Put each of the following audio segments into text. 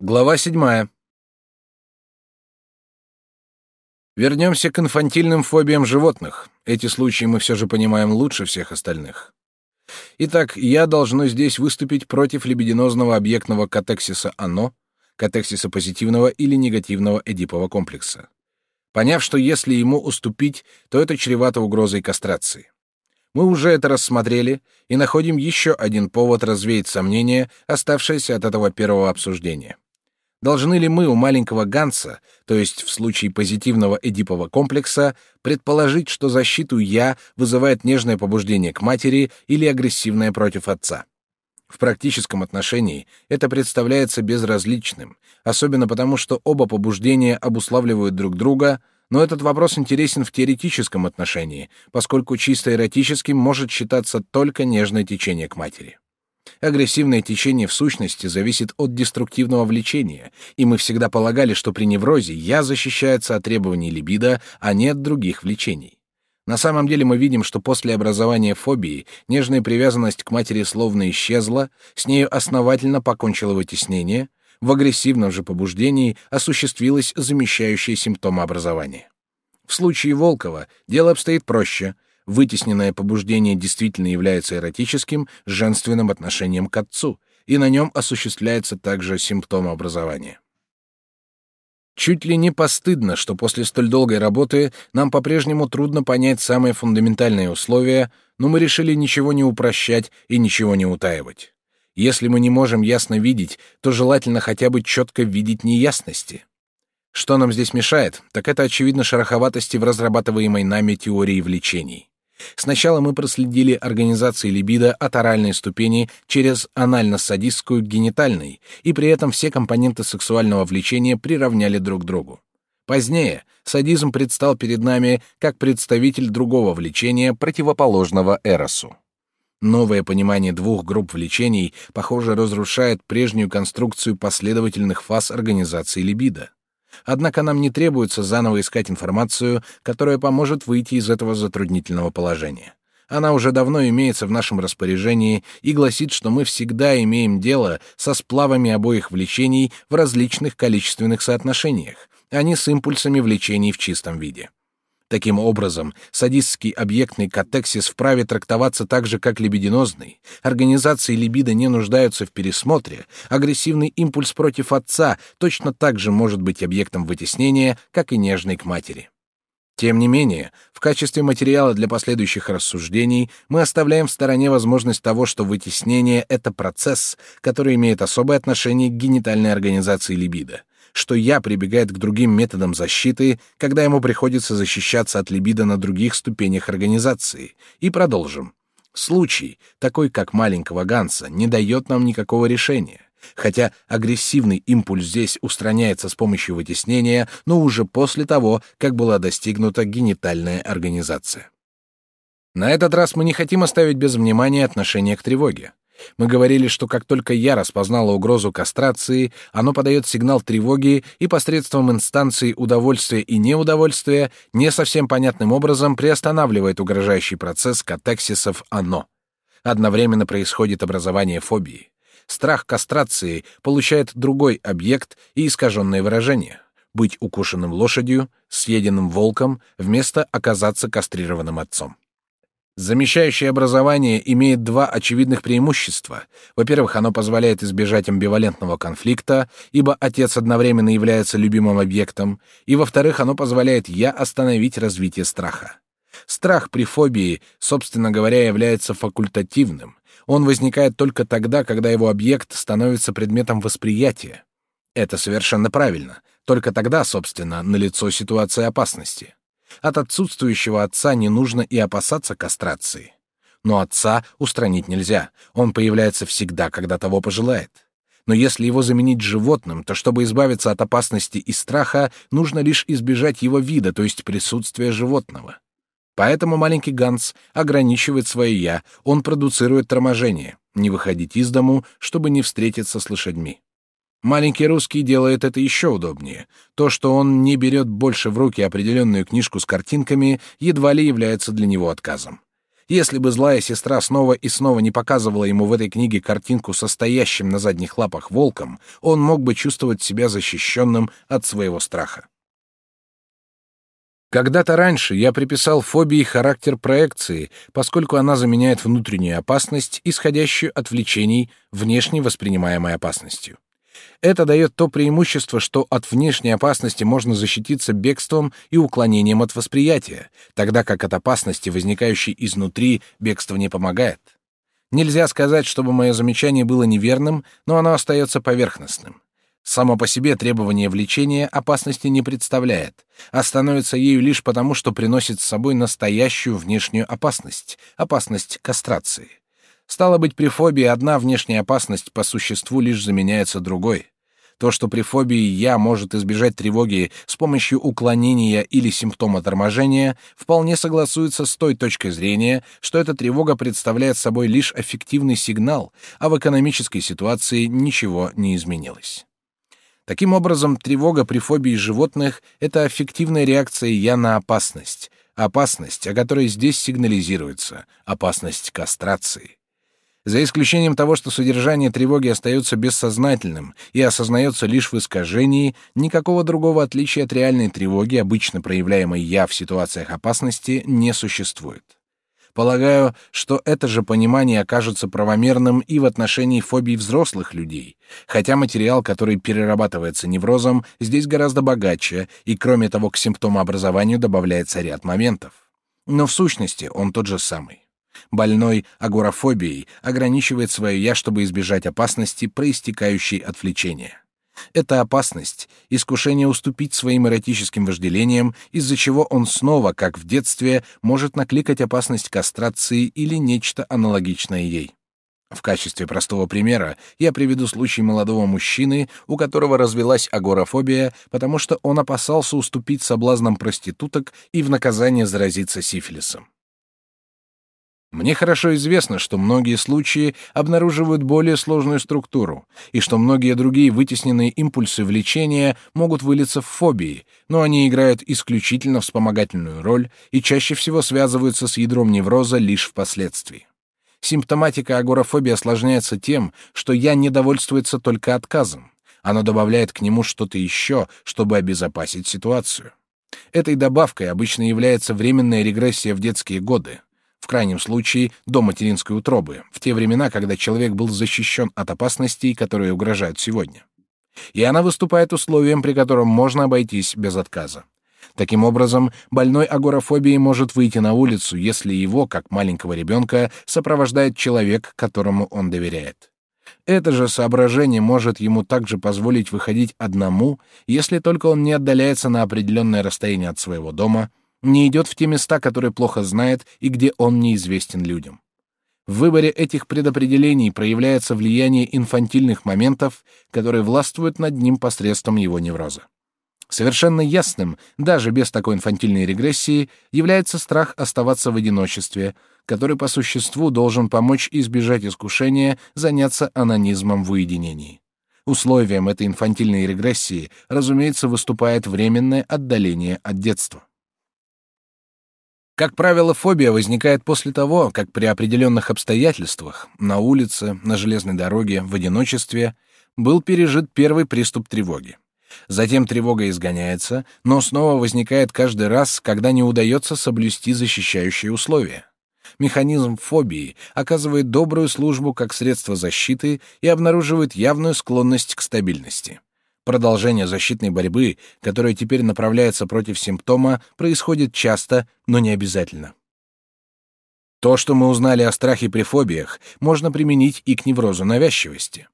Глава седьмая. Вернемся к инфантильным фобиям животных. Эти случаи мы все же понимаем лучше всех остальных. Итак, я должно здесь выступить против либидинозного объектного катексиса «оно», катексиса позитивного или негативного эдипового комплекса. Поняв, что если ему уступить, то это чревато угрозой кастрации. Мы уже это рассмотрели и находим еще один повод развеять сомнения, оставшиеся от этого первого обсуждения. Должны ли мы у маленького Ганса, то есть в случае позитивного эдипового комплекса, предположить, что защиту «я» вызывает нежное побуждение к матери или агрессивное против отца? В практическом отношении это представляется безразличным, особенно потому, что оба побуждения обуславливают друг друга, но этот вопрос интересен в теоретическом отношении, поскольку чисто эротическим может считаться только нежное течение к матери. Агрессивное течение в сущности зависит от деструктивного влечения, и мы всегда полагали, что при неврозе я защищается от требований либидо, а не от других влечений. На самом деле мы видим, что после образования фобии нежная привязанность к матери словно исчезла, с нею основательно покончило вытеснение, в агрессивном же побуждении осуществилось замещающее симптомы образования. В случае Волкова дело обстоит проще — вытесненное побуждение действительно является эротическим, женственным отношением к отцу, и на нем осуществляется также симптомообразование. Чуть ли не постыдно, что после столь долгой работы нам по-прежнему трудно понять самые фундаментальные условия, но мы решили ничего не упрощать и ничего не утаивать. Если мы не можем ясно видеть, то желательно хотя бы четко видеть неясности. Что нам здесь мешает, так это очевидно шероховатости в разрабатываемой нами теории влечений. Сначала мы проследили организацию либидо от оральной ступени через анально-садистскую к генитальной, и при этом все компоненты сексуального влечения приравняли друг другу. Позднее садизм предстал перед нами как представитель другого влечения, противоположного эросу. Новое понимание двух групп влечений, похоже, разрушает прежнюю конструкцию последовательных фаз организации либидо. Однако нам не требуется заново искать информацию, которая поможет выйти из этого затруднительного положения. Она уже давно имеется в нашем распоряжении и гласит, что мы всегда имеем дело со сплавами обоих влечений в различных количественных соотношениях, а не с импульсами влечений в чистом виде. Таким образом, садистский объектный катексис вправе трактоваться так же, как либидинозный. Организации либидо не нуждаются в пересмотре. Агрессивный импульс против отца точно так же может быть объектом вытеснения, как и нежный к матери. Тем не менее, в качестве материала для последующих рассуждений мы оставляем в стороне возможность того, что вытеснение — это процесс, который имеет особое отношение к генитальной организации либидо что я прибегает к другим методам защиты, когда ему приходится защищаться от либидо на других ступенях организации. И продолжим. Случай, такой как маленького Ганса, не дает нам никакого решения. Хотя агрессивный импульс здесь устраняется с помощью вытеснения, но уже после того, как была достигнута генитальная организация. На этот раз мы не хотим оставить без внимания отношение к тревоге. Мы говорили, что как только я распознала угрозу кастрации, оно подает сигнал тревоги и посредством инстанции удовольствия и неудовольствия не совсем понятным образом приостанавливает угрожающий процесс катексисов «оно». Одновременно происходит образование фобии. Страх кастрации получает другой объект и искаженное выражение — быть укушенным лошадью, съеденным волком, вместо оказаться кастрированным отцом. Замещающее образование имеет два очевидных преимущества. Во-первых, оно позволяет избежать амбивалентного конфликта, ибо отец одновременно является любимым объектом, и во-вторых, оно позволяет я остановить развитие страха. Страх при фобии, собственно говоря, является факультативным. Он возникает только тогда, когда его объект становится предметом восприятия. Это совершенно правильно. Только тогда, собственно, налицо ситуация опасности. От отсутствующего отца не нужно и опасаться кастрации. Но отца устранить нельзя, он появляется всегда, когда того пожелает. Но если его заменить животным, то чтобы избавиться от опасности и страха, нужно лишь избежать его вида, то есть присутствия животного. Поэтому маленький Ганс ограничивает свое «я», он продуцирует торможение, не выходить из дому, чтобы не встретиться с лошадьми. Маленький русский делает это еще удобнее. То, что он не берет больше в руки определенную книжку с картинками, едва ли является для него отказом. Если бы злая сестра снова и снова не показывала ему в этой книге картинку со стоящим на задних лапах волком, он мог бы чувствовать себя защищенным от своего страха. Когда-то раньше я приписал фобии характер проекции, поскольку она заменяет внутреннюю опасность, исходящую от влечений, внешне воспринимаемой опасностью. Это дает то преимущество, что от внешней опасности можно защититься бегством и уклонением от восприятия, тогда как от опасности, возникающей изнутри, бегство не помогает. Нельзя сказать, чтобы мое замечание было неверным, но оно остается поверхностным. Само по себе требование влечения опасности не представляет, а становится ею лишь потому, что приносит с собой настоящую внешнюю опасность, опасность кастрации. Стало быть, при фобии одна внешняя опасность по существу лишь заменяется другой. То, что при фобии «я» может избежать тревоги с помощью уклонения или симптома торможения, вполне согласуется с той точкой зрения, что эта тревога представляет собой лишь аффективный сигнал, а в экономической ситуации ничего не изменилось. Таким образом, тревога при фобии животных — это аффективная реакция «я» на опасность. Опасность, о которой здесь сигнализируется. Опасность кастрации. За исключением того, что содержание тревоги остается бессознательным и осознается лишь в искажении, никакого другого отличия от реальной тревоги, обычно проявляемой «я» в ситуациях опасности, не существует. Полагаю, что это же понимание окажется правомерным и в отношении фобий взрослых людей, хотя материал, который перерабатывается неврозом, здесь гораздо богаче, и кроме того к симптомообразованию добавляется ряд моментов. Но в сущности он тот же самый. Больной агорафобией ограничивает свое «я», чтобы избежать опасности, проистекающей от влечения. Это опасность, искушение уступить своим эротическим вожделениям, из-за чего он снова, как в детстве, может накликать опасность кастрации или нечто аналогичное ей. В качестве простого примера я приведу случай молодого мужчины, у которого развелась агорафобия, потому что он опасался уступить соблазнам проституток и в наказание заразиться сифилисом. Мне хорошо известно, что многие случаи обнаруживают более сложную структуру, и что многие другие вытесненные импульсы влечения могут вылиться в фобии, но они играют исключительно вспомогательную роль и чаще всего связываются с ядром невроза лишь впоследствии. Симптоматика агорафобии осложняется тем, что я недовольствуется только отказом. Оно добавляет к нему что-то еще, чтобы обезопасить ситуацию. Этой добавкой обычно является временная регрессия в детские годы крайнем случае до материнской утробы, в те времена, когда человек был защищен от опасностей, которые угрожают сегодня. И она выступает условием, при котором можно обойтись без отказа. Таким образом, больной агорафобией может выйти на улицу, если его, как маленького ребенка, сопровождает человек, которому он доверяет. Это же соображение может ему также позволить выходить одному, если только он не отдаляется на определенное расстояние от своего дома, не идет в те места, которые плохо знает и где он неизвестен людям. В выборе этих предопределений проявляется влияние инфантильных моментов, которые властвуют над ним посредством его невроза. Совершенно ясным, даже без такой инфантильной регрессии, является страх оставаться в одиночестве, который по существу должен помочь избежать искушения заняться анонизмом в уединении. Условием этой инфантильной регрессии, разумеется, выступает временное отдаление от детства. Как правило, фобия возникает после того, как при определенных обстоятельствах, на улице, на железной дороге, в одиночестве, был пережит первый приступ тревоги. Затем тревога изгоняется, но снова возникает каждый раз, когда не удается соблюсти защищающие условия. Механизм фобии оказывает добрую службу как средство защиты и обнаруживает явную склонность к стабильности. Продолжение защитной борьбы, которая теперь направляется против симптома, происходит часто, но не обязательно. То, что мы узнали о страхе при фобиях, можно применить и к неврозу навязчивости.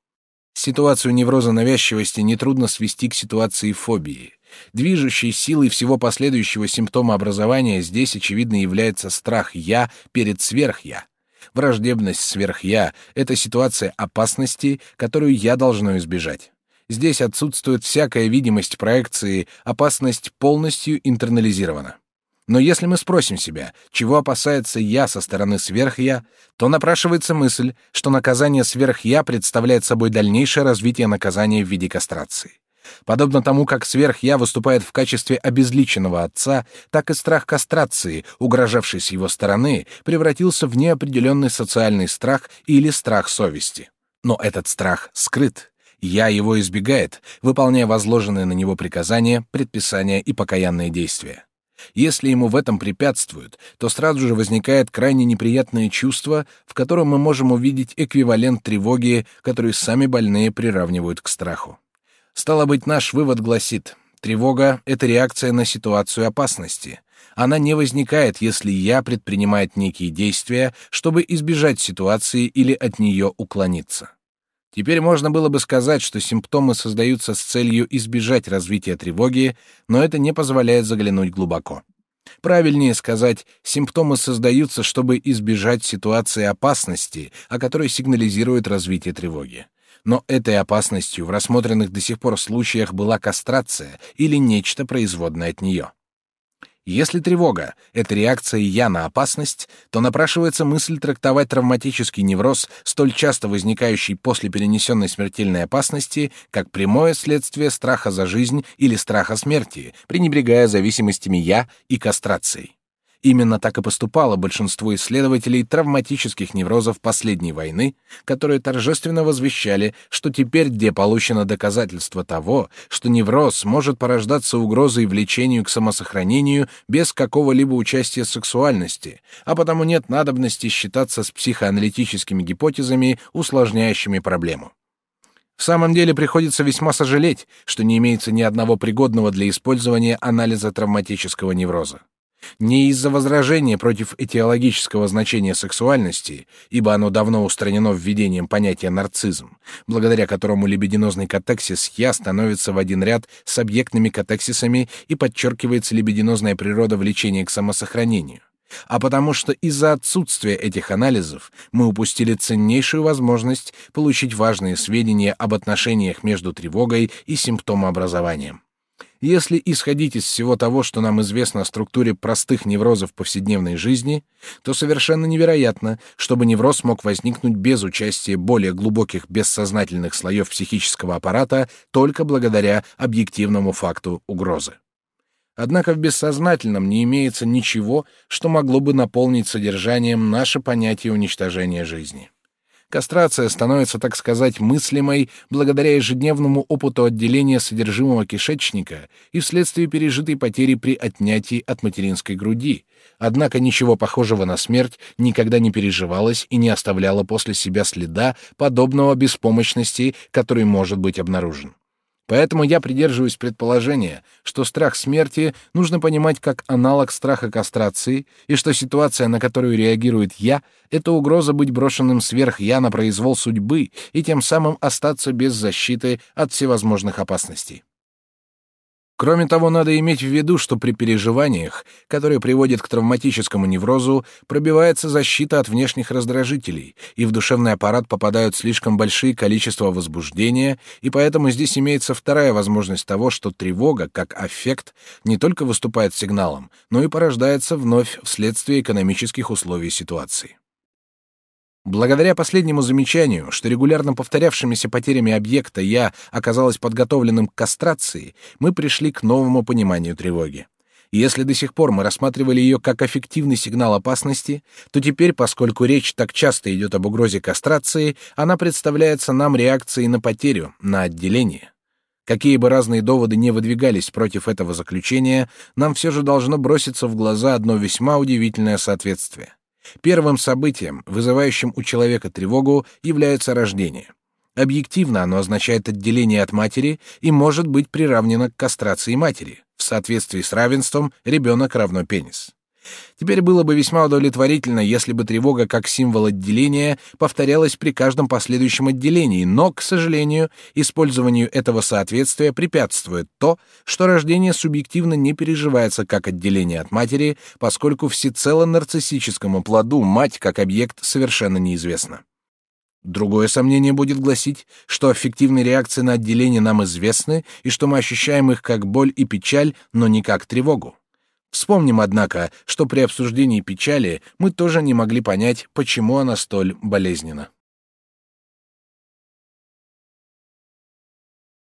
Ситуацию невроза навязчивости нетрудно свести к ситуации фобии. Движущей силой всего последующего симптома образования здесь, очевидно, является страх «я» перед сверх-я. Враждебность сверх-я — это ситуация опасности, которую я должно избежать. Здесь отсутствует всякая видимость проекции, опасность полностью интернализирована. Но если мы спросим себя, чего опасается я со стороны сверх-я, то напрашивается мысль, что наказание сверх-я представляет собой дальнейшее развитие наказания в виде кастрации. Подобно тому, как сверх-я выступает в качестве обезличенного отца, так и страх кастрации, угрожавший с его стороны, превратился в неопределенный социальный страх или страх совести. Но этот страх скрыт. Я его избегает, выполняя возложенные на него приказания, предписания и покаянные действия. Если ему в этом препятствуют, то сразу же возникает крайне неприятное чувство, в котором мы можем увидеть эквивалент тревоги, который сами больные приравнивают к страху. Стало быть, наш вывод гласит, тревога — это реакция на ситуацию опасности. Она не возникает, если я предпринимает некие действия, чтобы избежать ситуации или от нее уклониться. Теперь можно было бы сказать, что симптомы создаются с целью избежать развития тревоги, но это не позволяет заглянуть глубоко. Правильнее сказать, симптомы создаются, чтобы избежать ситуации опасности, о которой сигнализирует развитие тревоги но этой опасностью в рассмотренных до сих пор случаях была кастрация или нечто производное от нее. Если тревога — это реакция «я» на опасность, то напрашивается мысль трактовать травматический невроз, столь часто возникающий после перенесенной смертельной опасности, как прямое следствие страха за жизнь или страха смерти, пренебрегая зависимостями «я» и кастрацией. Именно так и поступало большинство исследователей травматических неврозов последней войны, которые торжественно возвещали, что теперь где получено доказательство того, что невроз может порождаться угрозой влечению к самосохранению без какого-либо участия сексуальности, а потому нет надобности считаться с психоаналитическими гипотезами, усложняющими проблему. В самом деле приходится весьма сожалеть, что не имеется ни одного пригодного для использования анализа травматического невроза. Не из-за возражения против этиологического значения сексуальности, ибо оно давно устранено введением понятия нарцизм, благодаря которому либидинозный катексис «я» становится в один ряд с объектными катексисами и подчеркивается либидинозная природа влечения к самосохранению, а потому что из-за отсутствия этих анализов мы упустили ценнейшую возможность получить важные сведения об отношениях между тревогой и симптомообразованием. Если исходить из всего того, что нам известно о структуре простых неврозов повседневной жизни, то совершенно невероятно, чтобы невроз мог возникнуть без участия более глубоких бессознательных слоев психического аппарата только благодаря объективному факту угрозы. Однако в бессознательном не имеется ничего, что могло бы наполнить содержанием наше понятие уничтожения жизни. Кастрация становится, так сказать, мыслимой благодаря ежедневному опыту отделения содержимого кишечника и вследствие пережитой потери при отнятии от материнской груди. Однако ничего похожего на смерть никогда не переживалось и не оставляло после себя следа подобного беспомощности, который может быть обнаружен. Поэтому я придерживаюсь предположения, что страх смерти нужно понимать как аналог страха кастрации, и что ситуация, на которую реагирует я, это угроза быть брошенным сверх я на произвол судьбы и тем самым остаться без защиты от всевозможных опасностей. Кроме того, надо иметь в виду, что при переживаниях, которые приводят к травматическому неврозу, пробивается защита от внешних раздражителей, и в душевный аппарат попадают слишком большие количества возбуждения, и поэтому здесь имеется вторая возможность того, что тревога, как аффект, не только выступает сигналом, но и порождается вновь вследствие экономических условий ситуации. Благодаря последнему замечанию, что регулярно повторявшимися потерями объекта я оказалась подготовленным к кастрации, мы пришли к новому пониманию тревоги. Если до сих пор мы рассматривали ее как эффективный сигнал опасности, то теперь, поскольку речь так часто идет об угрозе кастрации, она представляется нам реакцией на потерю, на отделение. Какие бы разные доводы не выдвигались против этого заключения, нам все же должно броситься в глаза одно весьма удивительное соответствие. Первым событием, вызывающим у человека тревогу, является рождение. Объективно оно означает отделение от матери и может быть приравнено к кастрации матери. В соответствии с равенством ребенок равно пенис. Теперь было бы весьма удовлетворительно, если бы тревога как символ отделения повторялась при каждом последующем отделении, но, к сожалению, использованию этого соответствия препятствует то, что рождение субъективно не переживается как отделение от матери, поскольку всецело нарциссическому плоду мать как объект совершенно неизвестна. Другое сомнение будет гласить, что аффективные реакции на отделение нам известны и что мы ощущаем их как боль и печаль, но не как тревогу. Вспомним, однако, что при обсуждении печали мы тоже не могли понять, почему она столь болезненна.